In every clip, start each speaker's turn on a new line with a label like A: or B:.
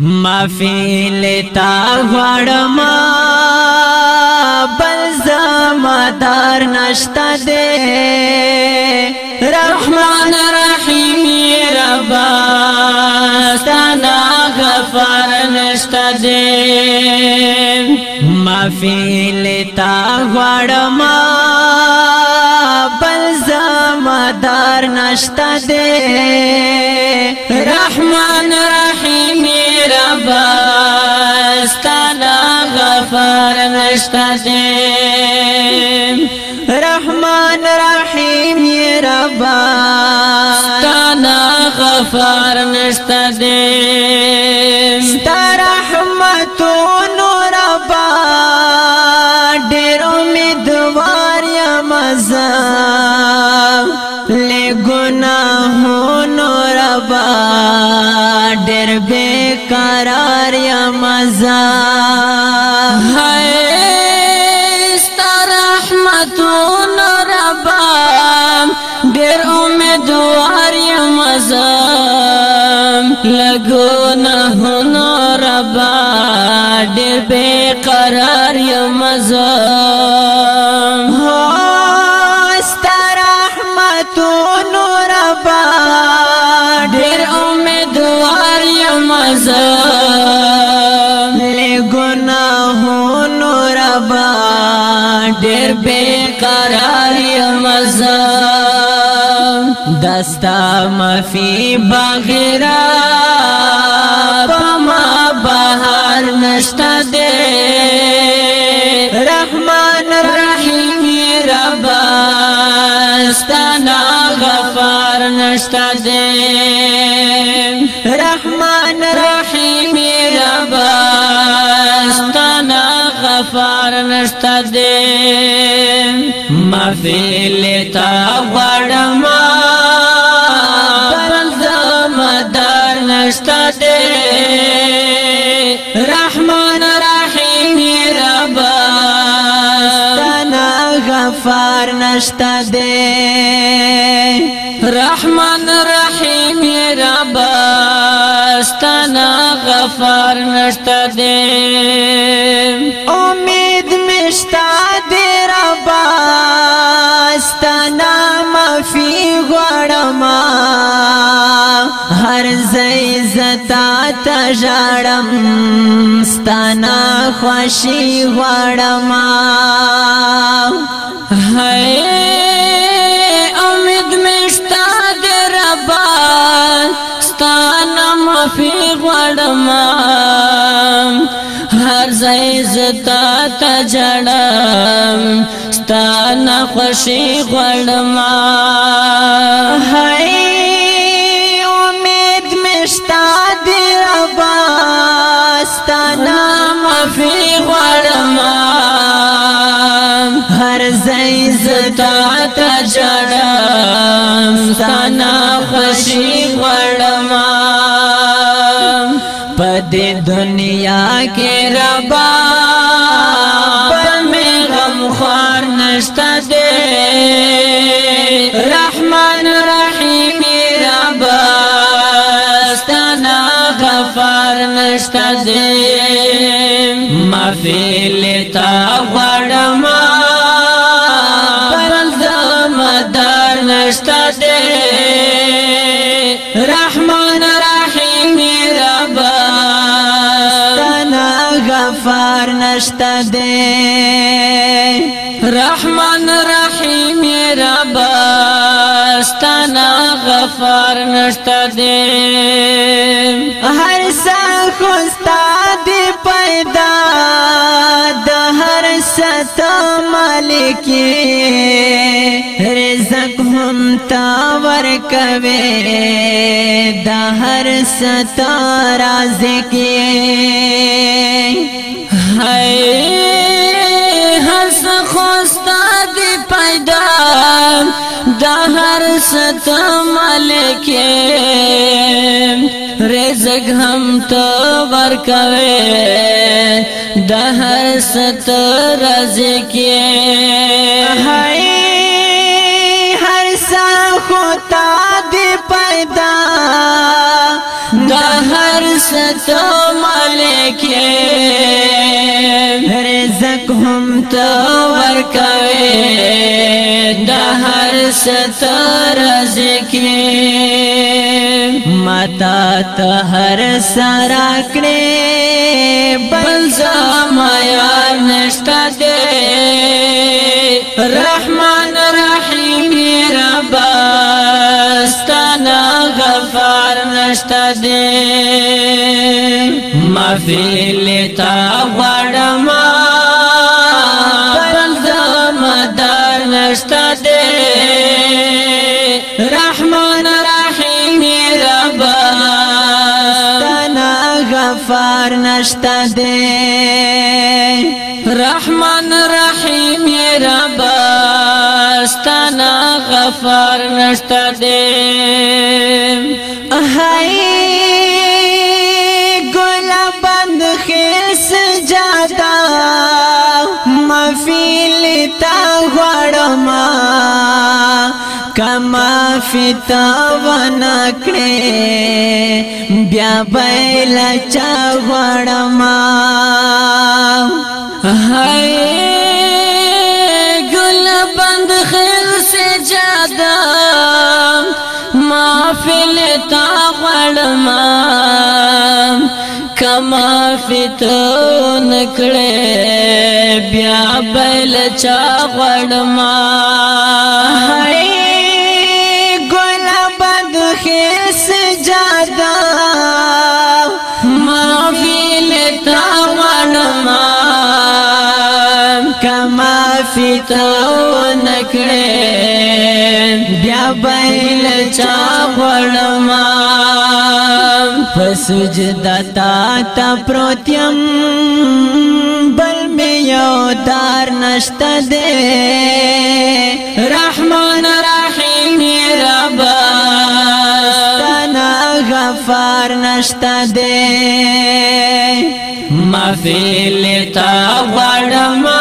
A: مافی لتا غړما بل زمدار نشتا دے رحمان رحیم رب استنا غفار نشتا دے مافی لتا غړما بل زمدار نشتا دے رحمان رحیم استازم رحمان رحیم ی ربا ستانا غفار نستازم ستا رحمتونو ربا ډیر امیدوار یا مزا لګناهونو ربا ډیر بیقرار یا مزا دوار یم زم لګونه هنر با ډېر به قرار یم زم است رحمت نور با ډېر امیدوار یم زم لګونه هنر با ډېر به قرار یم زم دستا مفی بغیرا پما بہار نشتا دے رحمان رحيم ربا استانا غفار نشتا دے رحمان رحیم ربا استنا غفار نشتا دے مفیل تاوا شتا دے رحمان رحیم رب استنا غفار نشتا دے امید مشتا دے رب استنا مفی غړما هر زئی زتا تجړم استنا خوشی غړما ہے في غړم هر ځای زتا ته جړم ستانه خوشي غړم هاي امید مشتا دی ربا ستانه في غړم هر ځای زتا ته جړم ستانه پی دنیا کی ربا پمی غم خوار نشتا دے رحمن رحیمی ربا ستنا غفار نشتا دے مفیلتا نشتا دے رحمان رحیم رب استنا غفار نشتا دے هر څه خوستا دی پیدا د هر ست مالک رزق هم تا ور کوي د هر ست رازق ست مالک رزق هم تو ورکوي د هر ست رزق هاي هر سا خو تا دی پیدا د هر ست مالک هم ته ورکوي د هر ستر ذکی متا ته هر سرا کړې بل زما یار نشتا دې رحمان رحیم رب استنا غفار نشتا دې ما فی لتا وړما شته دې رحمان رحیم رب استنا غفار نشته دې هاي ما فتا ونا کړې بیا بیل چا وړما هاي ګل بند خل سے جادا محفل تا وړما کما فتون کړه بیا بل چا غړما سیتا و نکړې بیا بیل چا غړما فسجدا تا تا پروتیم بل می یو دار نشته دې رحمان رحیم رب تنا غفار نشته دې ما فیل تا غړما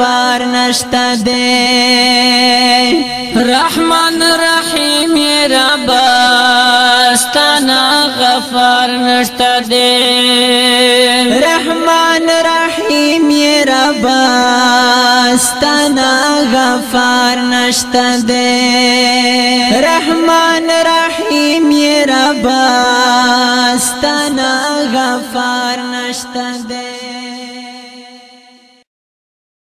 A: غفار نشتا دے رحمان رحیم رب استانا غفار نشتا دے رحمان رحیم رب استانا غفار نشتا دے رحمان رحیم رب استانا غفار نشتا دے